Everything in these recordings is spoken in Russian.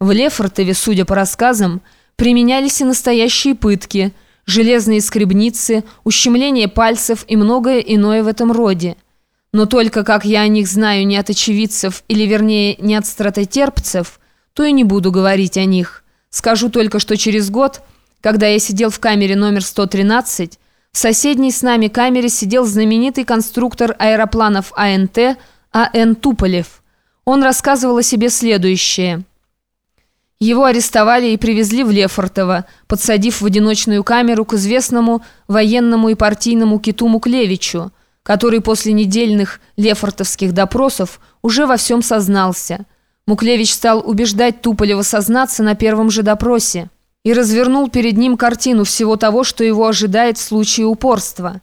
В Лефортове, судя по рассказам, применялись и настоящие пытки, железные скребницы, ущемление пальцев и многое иное в этом роде. Но только как я о них знаю не от очевидцев, или вернее не от стратотерпцев, то и не буду говорить о них. Скажу только, что через год, когда я сидел в камере номер 113, в соседней с нами камере сидел знаменитый конструктор аэропланов АНТ А.Н. Туполев. Он рассказывал о себе следующее – его арестовали и привезли в Лефортово, подсадив в одиночную камеру к известному военному и партийному киту Муклевичу, который после недельных лефортовских допросов уже во всем сознался. Муклевич стал убеждать Туполева сознаться на первом же допросе и развернул перед ним картину всего того, что его ожидает в случае упорства.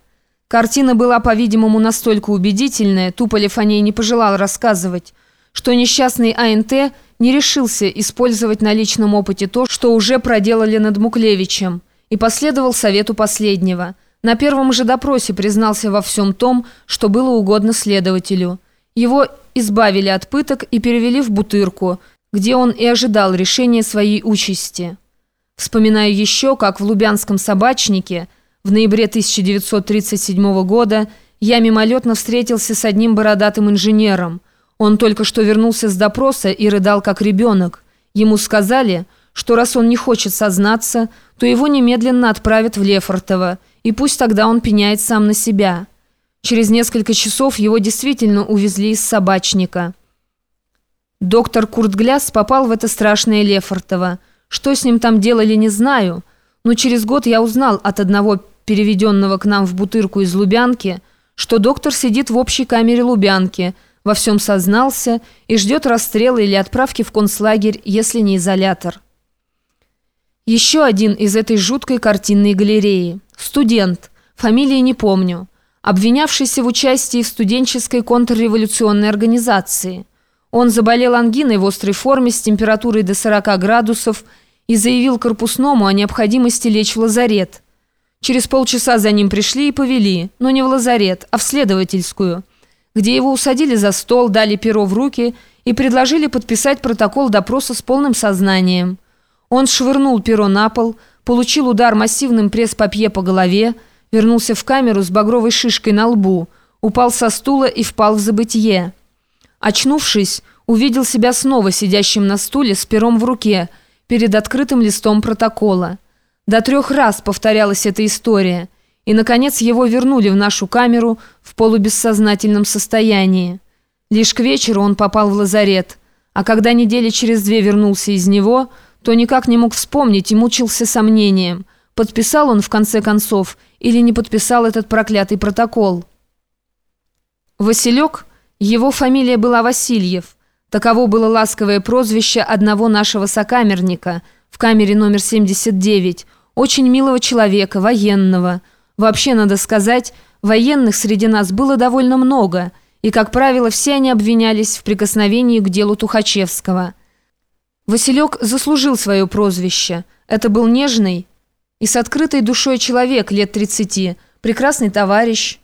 Картина была, по-видимому, настолько убедительная, Туполев о ней не пожелал рассказывать, что несчастный АНТ – не решился использовать на личном опыте то, что уже проделали над Муклевичем, и последовал совету последнего. На первом же допросе признался во всем том, что было угодно следователю. Его избавили от пыток и перевели в Бутырку, где он и ожидал решения своей участи. Вспоминаю еще, как в Лубянском собачнике в ноябре 1937 года я мимолетно встретился с одним бородатым инженером – он только что вернулся с допроса и рыдал как ребенок. Ему сказали, что раз он не хочет сознаться, то его немедленно отправят в Лефортово, и пусть тогда он пеняет сам на себя. Через несколько часов его действительно увезли из собачника. Доктор Куртгляс попал в это страшное Лефортово. Что с ним там делали, не знаю, но через год я узнал от одного переведенного к нам в Бутырку из Лубянки, что доктор сидит в общей камере Лубянки – во всем сознался и ждет расстрела или отправки в концлагерь, если не изолятор. Еще один из этой жуткой картинной галереи. Студент, фамилии не помню, обвинявшийся в участии в студенческой контрреволюционной организации. Он заболел ангиной в острой форме с температурой до 40 градусов и заявил корпусному о необходимости лечь в лазарет. Через полчаса за ним пришли и повели, но не в лазарет, а в следовательскую – где его усадили за стол, дали перо в руки и предложили подписать протокол допроса с полным сознанием. Он швырнул перо на пол, получил удар массивным пресс-папье по голове, вернулся в камеру с багровой шишкой на лбу, упал со стула и впал в забытье. Очнувшись, увидел себя снова сидящим на стуле с пером в руке перед открытым листом протокола. До трех раз повторялась эта история – и, наконец, его вернули в нашу камеру в полубессознательном состоянии. Лишь к вечеру он попал в лазарет, а когда недели через две вернулся из него, то никак не мог вспомнить и мучился сомнением, подписал он в конце концов или не подписал этот проклятый протокол. Василек, его фамилия была Васильев, таково было ласковое прозвище одного нашего сокамерника в камере номер 79, очень милого человека, военного, Вообще, надо сказать, военных среди нас было довольно много, и, как правило, все они обвинялись в прикосновении к делу Тухачевского. Василек заслужил свое прозвище. Это был нежный и с открытой душой человек лет 30, прекрасный товарищ,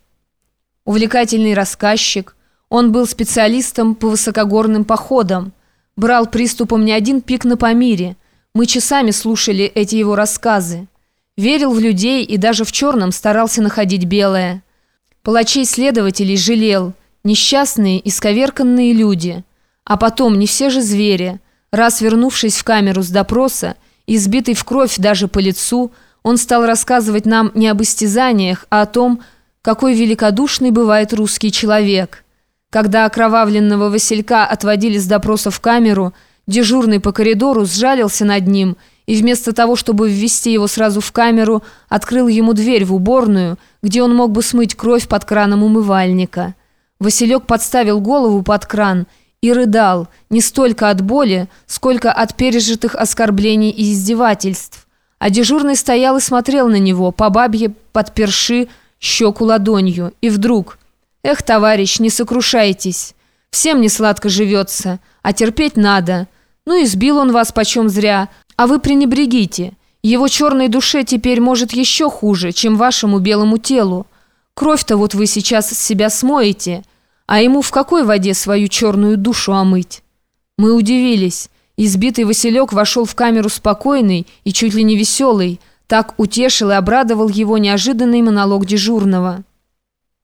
увлекательный рассказчик. Он был специалистом по высокогорным походам, брал приступом не один пик на Памире. Мы часами слушали эти его рассказы. Верил в людей и даже в черном старался находить белое. Палачей-следователей жалел. Несчастные, исковерканные люди. А потом, не все же звери. Раз вернувшись в камеру с допроса, избитый в кровь даже по лицу, он стал рассказывать нам не об истязаниях, а о том, какой великодушный бывает русский человек. Когда окровавленного Василька отводили с допроса в камеру, дежурный по коридору сжалился над ним – и вместо того, чтобы ввести его сразу в камеру, открыл ему дверь в уборную, где он мог бы смыть кровь под краном умывальника. Василек подставил голову под кран и рыдал, не столько от боли, сколько от пережитых оскорблений и издевательств. А дежурный стоял и смотрел на него, по бабье подперши щеку ладонью, и вдруг «Эх, товарищ, не сокрушайтесь, всем не сладко живется, а терпеть надо. Ну, избил он вас почем зря». А вы пренебрегите. Его черной душе теперь может еще хуже, чем вашему белому телу. Кровь-то вот вы сейчас с себя смоете, а ему в какой воде свою черную душу омыть? Мы удивились. Избитый Василек вошел в камеру спокойный и чуть ли не веселый. Так утешил и обрадовал его неожиданный монолог дежурного.